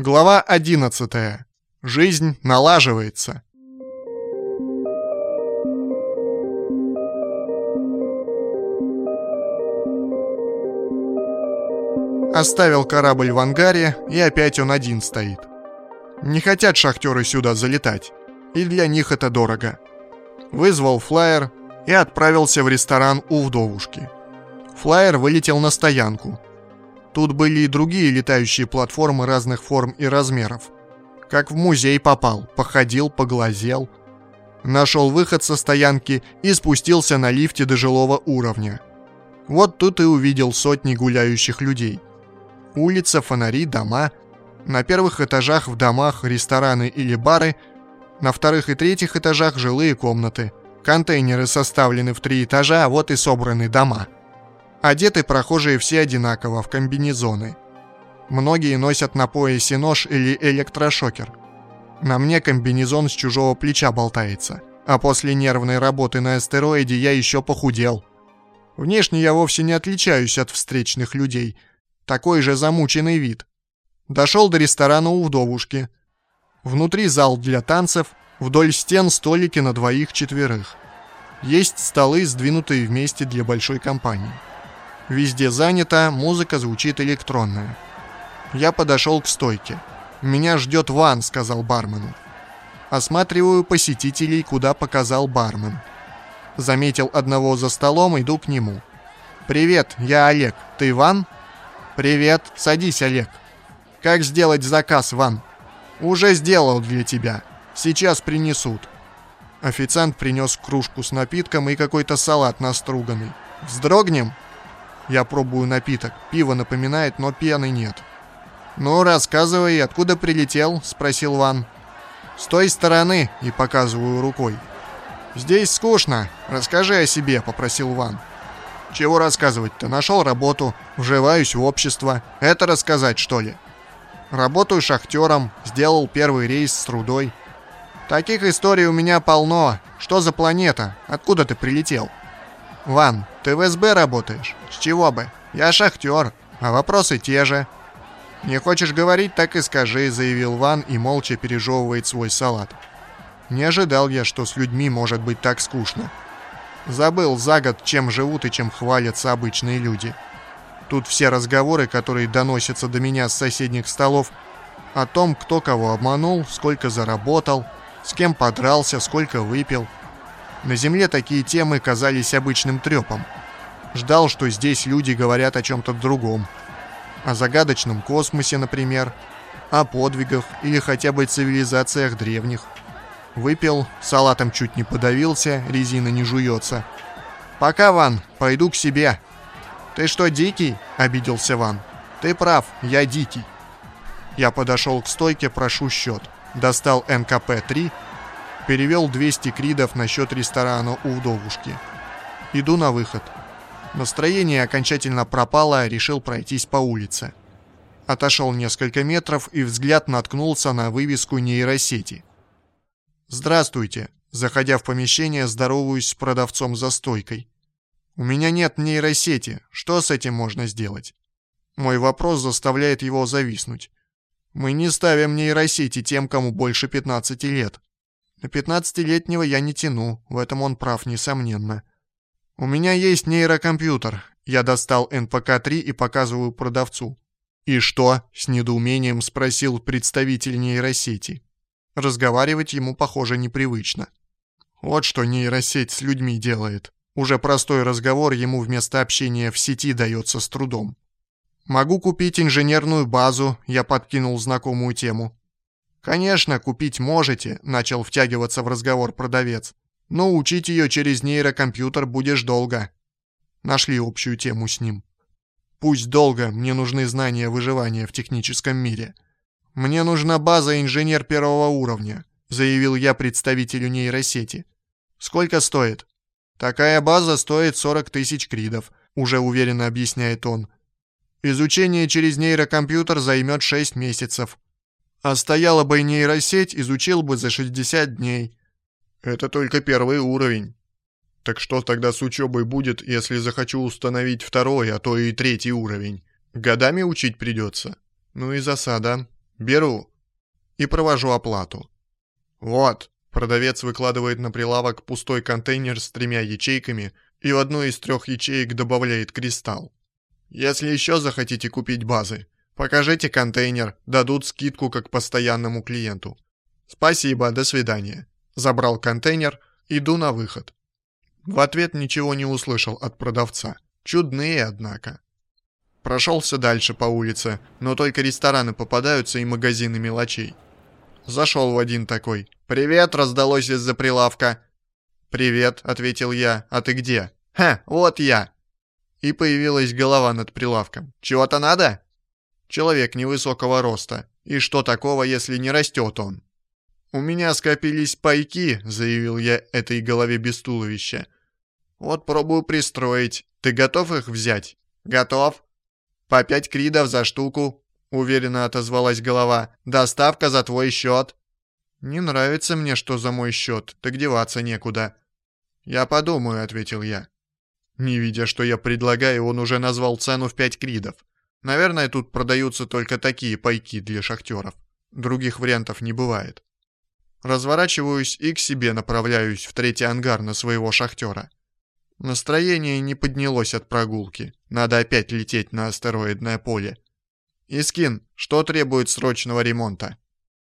Глава 11. Жизнь налаживается. Оставил корабль в ангаре, и опять он один стоит. Не хотят шахтеры сюда залетать, и для них это дорого. Вызвал флайер и отправился в ресторан у вдовушки. Флайер вылетел на стоянку. Тут были и другие летающие платформы разных форм и размеров. Как в музей попал, походил, поглазел. Нашел выход со стоянки и спустился на лифте до жилого уровня. Вот тут и увидел сотни гуляющих людей. Улица, фонари, дома. На первых этажах в домах рестораны или бары, на вторых и третьих этажах жилые комнаты. Контейнеры составлены в три этажа, а вот и собраны дома. Одеты прохожие все одинаково, в комбинезоны. Многие носят на поясе нож или электрошокер. На мне комбинезон с чужого плеча болтается. А после нервной работы на астероиде я еще похудел. Внешне я вовсе не отличаюсь от встречных людей. Такой же замученный вид. Дошел до ресторана у вдовушки. Внутри зал для танцев, вдоль стен столики на двоих-четверых. Есть столы, сдвинутые вместе для большой компании. Везде занято, музыка звучит электронная. Я подошел к стойке. «Меня ждет Ван», — сказал бармену. Осматриваю посетителей, куда показал бармен. Заметил одного за столом, иду к нему. «Привет, я Олег. Ты Ван?» «Привет, садись, Олег». «Как сделать заказ, Ван?» «Уже сделал для тебя. Сейчас принесут». Официант принес кружку с напитком и какой-то салат наструганный. «Вздрогнем?» Я пробую напиток. Пиво напоминает, но пены нет. «Ну, рассказывай, откуда прилетел?» — спросил Ван. «С той стороны», — и показываю рукой. «Здесь скучно. Расскажи о себе», — попросил Ван. «Чего рассказывать-то? Нашел работу, вживаюсь в общество. Это рассказать, что ли?» «Работаю шахтером, сделал первый рейс с трудой». «Таких историй у меня полно. Что за планета? Откуда ты прилетел?» «Ван, ты в СБ работаешь? С чего бы? Я шахтер, а вопросы те же». «Не хочешь говорить, так и скажи», — заявил Ван и молча пережевывает свой салат. Не ожидал я, что с людьми может быть так скучно. Забыл за год, чем живут и чем хвалятся обычные люди. Тут все разговоры, которые доносятся до меня с соседних столов, о том, кто кого обманул, сколько заработал, с кем подрался, сколько выпил. На земле такие темы казались обычным трепом. Ждал, что здесь люди говорят о чем-то другом. О загадочном космосе, например, о подвигах или хотя бы цивилизациях древних. Выпил, салатом чуть не подавился, резина не жуется. «Пока, Ван, пойду к себе». «Ты что, дикий?» — обиделся Ван. «Ты прав, я дикий». Я подошел к стойке, прошу счет. Достал НКП-3, перевел 200 кридов на счет ресторана у вдовушки. Иду на выход. Настроение окончательно пропало, решил пройтись по улице. Отошел несколько метров и взгляд наткнулся на вывеску нейросети. «Здравствуйте!» Заходя в помещение, здороваюсь с продавцом за стойкой. «У меня нет нейросети. Что с этим можно сделать?» Мой вопрос заставляет его зависнуть. «Мы не ставим нейросети тем, кому больше 15 лет. На 15-летнего я не тяну, в этом он прав, несомненно. У меня есть нейрокомпьютер. Я достал НПК-3 и показываю продавцу. «И что?» — с недоумением спросил представитель нейросети. Разговаривать ему, похоже, непривычно. Вот что нейросеть с людьми делает. Уже простой разговор ему вместо общения в сети дается с трудом. «Могу купить инженерную базу», — я подкинул знакомую тему. «Конечно, купить можете», — начал втягиваться в разговор продавец. «Но учить ее через нейрокомпьютер будешь долго». Нашли общую тему с ним. «Пусть долго, мне нужны знания выживания в техническом мире». «Мне нужна база инженер первого уровня», — заявил я представителю нейросети. «Сколько стоит?» «Такая база стоит 40 тысяч кридов», — уже уверенно объясняет он. «Изучение через нейрокомпьютер займет 6 месяцев. А стояла бы нейросеть, изучил бы за 60 дней. Это только первый уровень. Так что тогда с учебой будет, если захочу установить второй, а то и третий уровень? Годами учить придется. Ну и засада. Беру. И провожу оплату. Вот. Продавец выкладывает на прилавок пустой контейнер с тремя ячейками и в одну из трех ячеек добавляет кристалл. Если еще захотите купить базы, покажите контейнер, дадут скидку как постоянному клиенту. Спасибо, до свидания. Забрал контейнер, иду на выход. В ответ ничего не услышал от продавца. Чудные, однако. Прошелся дальше по улице, но только рестораны попадаются и магазины мелочей. Зашел в один такой. «Привет!» — раздалось из-за прилавка. «Привет!» — ответил я. «А ты где?» «Ха, вот я!» И появилась голова над прилавком. «Чего-то надо?» Человек невысокого роста. И что такого, если не растет он? «У меня скопились пайки», — заявил я этой голове без туловища. «Вот пробую пристроить. Ты готов их взять?» «Готов». «По пять кридов за штуку», — уверенно отозвалась голова. «Доставка за твой счет». «Не нравится мне, что за мой счет, так деваться некуда». «Я подумаю», — ответил я. Не видя, что я предлагаю, он уже назвал цену в пять кридов. Наверное, тут продаются только такие пайки для шахтеров. Других вариантов не бывает. Разворачиваюсь и к себе направляюсь в третий ангар на своего шахтера. Настроение не поднялось от прогулки. Надо опять лететь на астероидное поле. Искин, что требует срочного ремонта?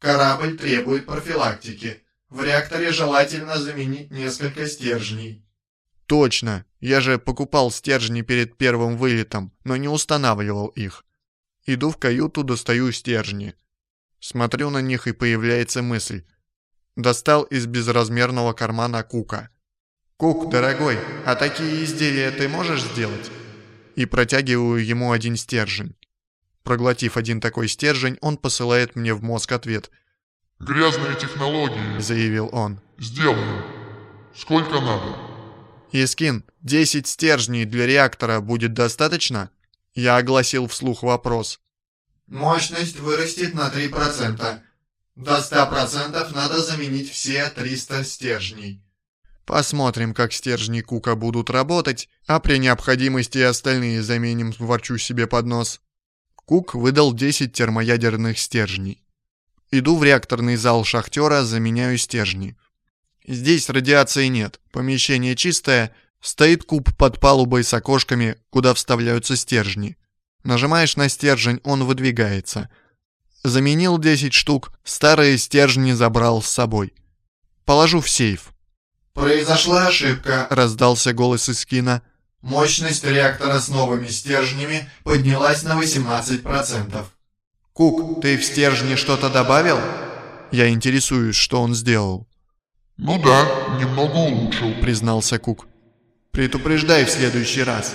Корабль требует профилактики. В реакторе желательно заменить несколько стержней. Точно, я же покупал стержни перед первым вылетом, но не устанавливал их. Иду в каюту, достаю стержни. Смотрю на них и появляется мысль. Достал из безразмерного кармана Кука. «Кук, дорогой, а такие изделия ты можешь сделать?» И протягиваю ему один стержень. Проглотив один такой стержень, он посылает мне в мозг ответ. «Грязные технологии», — заявил он. «Сделаем. Сколько надо?» «Искин, 10 стержней для реактора будет достаточно?» Я огласил вслух вопрос. «Мощность вырастет на 3%. До 100% надо заменить все 300 стержней». Посмотрим, как стержни Кука будут работать, а при необходимости и остальные заменим, ворчу себе под нос. Кук выдал 10 термоядерных стержней. Иду в реакторный зал шахтера, заменяю стержни. Здесь радиации нет, помещение чистое, стоит куб под палубой с окошками, куда вставляются стержни. Нажимаешь на стержень, он выдвигается. Заменил 10 штук, старые стержни забрал с собой. Положу в сейф. «Произошла ошибка», — раздался голос из кино. Мощность реактора с новыми стержнями поднялась на 18%. «Кук, ты в стержни что-то добавил?» Я интересуюсь, что он сделал. «Ну да, немного улучшил», — признался Кук. «Предупреждай в следующий раз».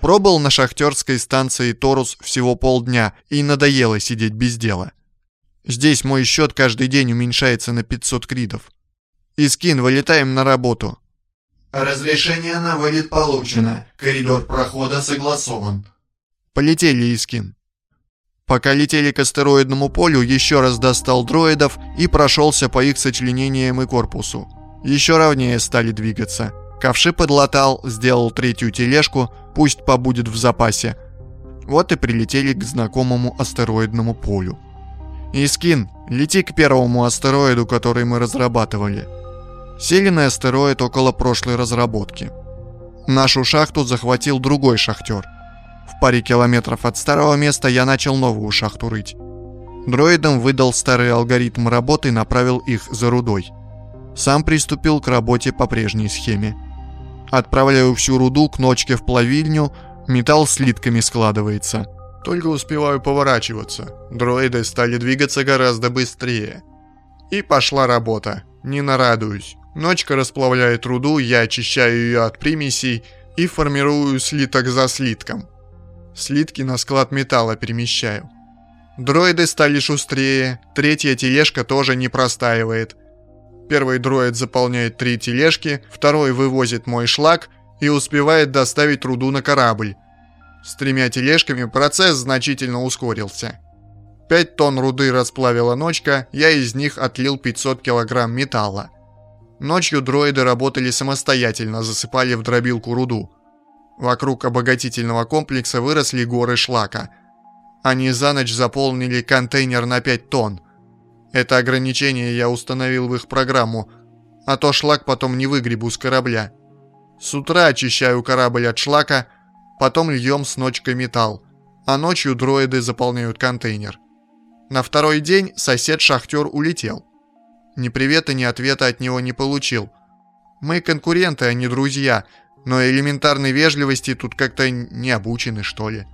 Пробыл на шахтерской станции Торус всего полдня и надоело сидеть без дела. Здесь мой счет каждый день уменьшается на 500 кридов. Искин, вылетаем на работу. Разрешение на вылет получено. Коридор прохода согласован. Полетели, Искин. Пока летели к астероидному полю, еще раз достал дроидов и прошелся по их сочленениям и корпусу. Еще ровнее стали двигаться. Ковши подлатал, сделал третью тележку, пусть побудет в запасе. Вот и прилетели к знакомому астероидному полю. Искин, лети к первому астероиду, который мы разрабатывали. Сели на астероид около прошлой разработки. Нашу шахту захватил другой шахтер. В паре километров от старого места я начал новую шахту рыть. Дроидам выдал старый алгоритм работы и направил их за рудой. Сам приступил к работе по прежней схеме. Отправляю всю руду к ночке в плавильню, металл слитками складывается. Только успеваю поворачиваться. Дроиды стали двигаться гораздо быстрее. И пошла работа. Не нарадуюсь. Ночка расплавляет руду, я очищаю ее от примесей и формирую слиток за слитком. Слитки на склад металла перемещаю. Дроиды стали шустрее, третья тележка тоже не простаивает. Первый дроид заполняет три тележки, второй вывозит мой шлак и успевает доставить руду на корабль. С тремя тележками процесс значительно ускорился. 5 тонн руды расплавила ночка, я из них отлил 500 килограмм металла. Ночью дроиды работали самостоятельно, засыпали в дробилку руду. Вокруг обогатительного комплекса выросли горы шлака. Они за ночь заполнили контейнер на 5 тонн. Это ограничение я установил в их программу, а то шлак потом не выгребу с корабля. С утра очищаю корабль от шлака, потом льем с ночкой металл, а ночью дроиды заполняют контейнер. На второй день сосед-шахтер улетел. Ни привета, ни ответа от него не получил. Мы конкуренты, а не друзья, но элементарной вежливости тут как-то не обучены, что ли.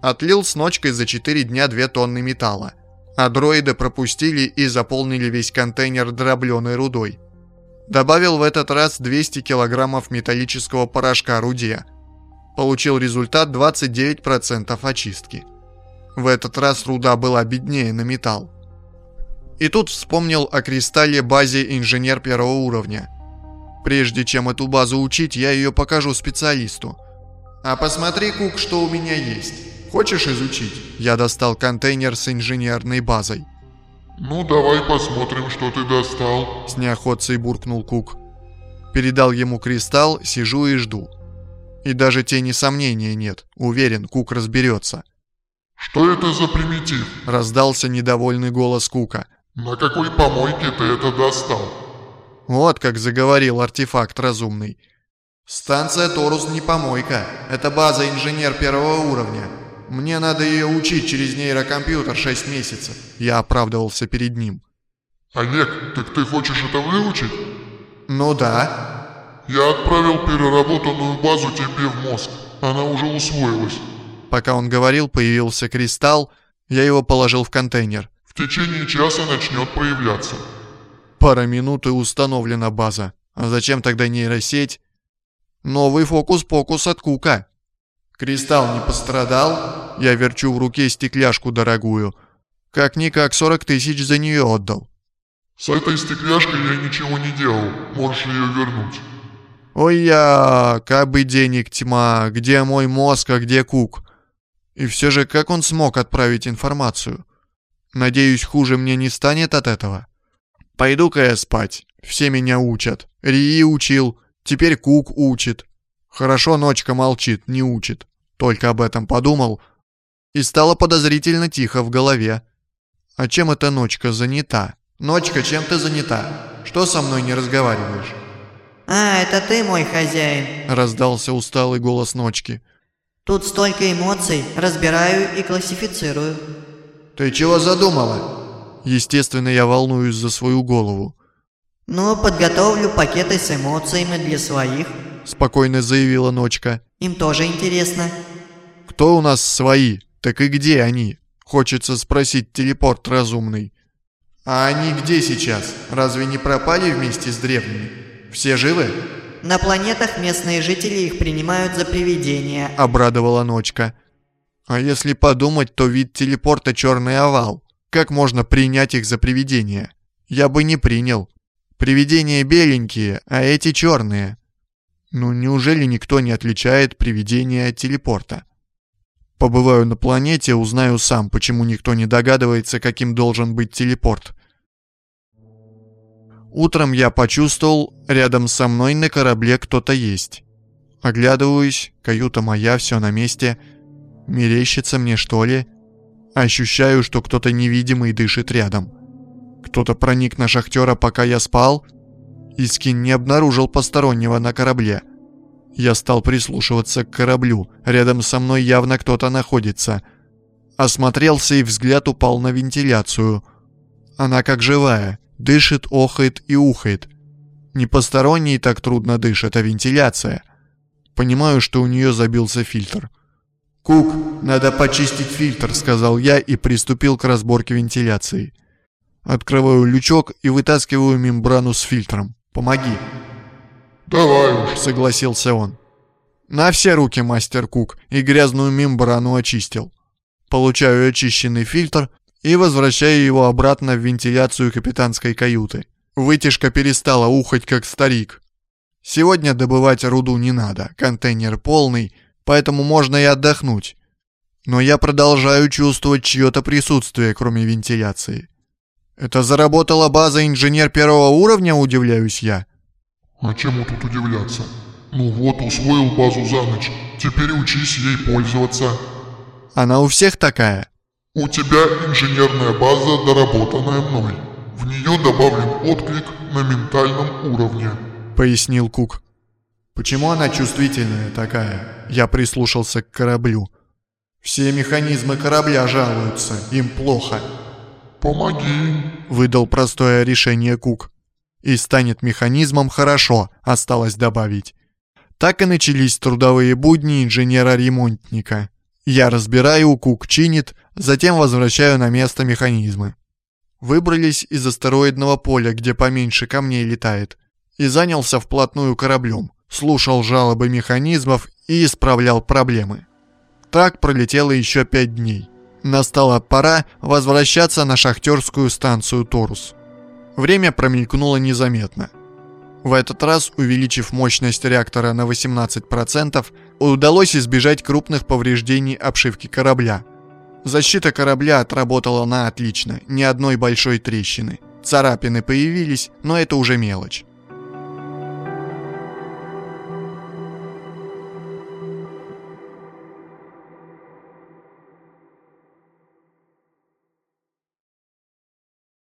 Отлил с ночкой за 4 дня 2 тонны металла, а дроиды пропустили и заполнили весь контейнер дробленой рудой. Добавил в этот раз 200 килограммов металлического порошка рудия. Получил результат 29% очистки. В этот раз руда была беднее на металл. И тут вспомнил о кристалле базе инженер первого уровня. Прежде чем эту базу учить, я ее покажу специалисту. А посмотри, Кук, что у меня есть. Хочешь изучить? Я достал контейнер с инженерной базой. Ну, давай посмотрим, что ты достал. С неохотцей буркнул Кук. Передал ему кристалл, сижу и жду. И даже тени сомнения нет. Уверен, Кук разберется. «Что это за примитив?» Раздался недовольный голос Кука. «На какой помойке ты это достал?» Вот как заговорил артефакт разумный. «Станция Торус не помойка. Это база инженер первого уровня. Мне надо ее учить через нейрокомпьютер 6 месяцев». Я оправдывался перед ним. «Олег, так ты хочешь это выучить?» «Ну да». «Я отправил переработанную базу тебе в мозг. Она уже усвоилась». Пока он говорил, появился кристалл, я его положил в контейнер. «В течение часа начнет проявляться». Пара минут и установлена база. А зачем тогда нейросеть? Новый фокус-покус от Кука. Кристалл не пострадал? Я верчу в руке стекляшку дорогую. Как-никак 40 тысяч за нее отдал. С этой стекляшкой я ничего не делал. Можешь ее вернуть. Ой я, как бы денег тьма, где мой мозг, а где Кук? И все же, как он смог отправить информацию? Надеюсь, хуже мне не станет от этого? Пойду-ка я спать. Все меня учат. Рии учил, теперь Кук учит. Хорошо ночка молчит, не учит. Только об этом подумал. И стало подозрительно тихо в голове. А чем эта ночка занята? Ночка, чем ты занята? Что со мной не разговариваешь? «А, это ты мой хозяин», — раздался усталый голос ночки. «Тут столько эмоций, разбираю и классифицирую». «Ты чего задумала?» Естественно, я волнуюсь за свою голову. «Ну, подготовлю пакеты с эмоциями для своих», — спокойно заявила Ночка. «Им тоже интересно». «Кто у нас свои? Так и где они?» Хочется спросить телепорт разумный. «А они где сейчас? Разве не пропали вместе с древними? Все живы?» «На планетах местные жители их принимают за привидения», — обрадовала Ночка. «А если подумать, то вид телепорта черный овал. Как можно принять их за привидения? Я бы не принял. Привидения беленькие, а эти черные. Ну неужели никто не отличает привидения от телепорта?» Побываю на планете, узнаю сам, почему никто не догадывается, каким должен быть телепорт. Утром я почувствовал, рядом со мной на корабле кто-то есть. Оглядываюсь, каюта моя, все на месте. Мерещится мне, что ли? Ощущаю, что кто-то невидимый дышит рядом. Кто-то проник на шахтера, пока я спал? Искин не обнаружил постороннего на корабле. Я стал прислушиваться к кораблю. Рядом со мной явно кто-то находится. Осмотрелся и взгляд упал на вентиляцию. Она как живая. Дышит, охает и ухает. Не посторонний так трудно дышит, а вентиляция. Понимаю, что у нее забился фильтр. «Кук, надо почистить фильтр», — сказал я и приступил к разборке вентиляции. Открываю лючок и вытаскиваю мембрану с фильтром. «Помоги». «Давай уж», — согласился он. На все руки, мастер Кук, и грязную мембрану очистил. Получаю очищенный фильтр и возвращаю его обратно в вентиляцию капитанской каюты. Вытяжка перестала ухать, как старик. Сегодня добывать руду не надо, контейнер полный, поэтому можно и отдохнуть. Но я продолжаю чувствовать чье-то присутствие, кроме вентиляции. Это заработала база инженер первого уровня, удивляюсь я. А чему тут удивляться? Ну вот, усвоил базу за ночь. Теперь учись ей пользоваться. Она у всех такая? У тебя инженерная база, доработанная мной. В нее добавлен отклик на ментальном уровне. Пояснил Кук. Почему она чувствительная такая? Я прислушался к кораблю. Все механизмы корабля жалуются, им плохо. Помоги. Выдал простое решение Кук. И станет механизмом хорошо, осталось добавить. Так и начались трудовые будни инженера-ремонтника. Я разбираю, Кук чинит, затем возвращаю на место механизмы. Выбрались из астероидного поля, где поменьше камней летает, и занялся вплотную кораблем, слушал жалобы механизмов и исправлял проблемы. Так пролетело еще пять дней. Настала пора возвращаться на шахтерскую станцию Торус. Время промелькнуло незаметно. В этот раз, увеличив мощность реактора на 18%, удалось избежать крупных повреждений обшивки корабля. Защита корабля отработала на отлично, ни одной большой трещины. Царапины появились, но это уже мелочь.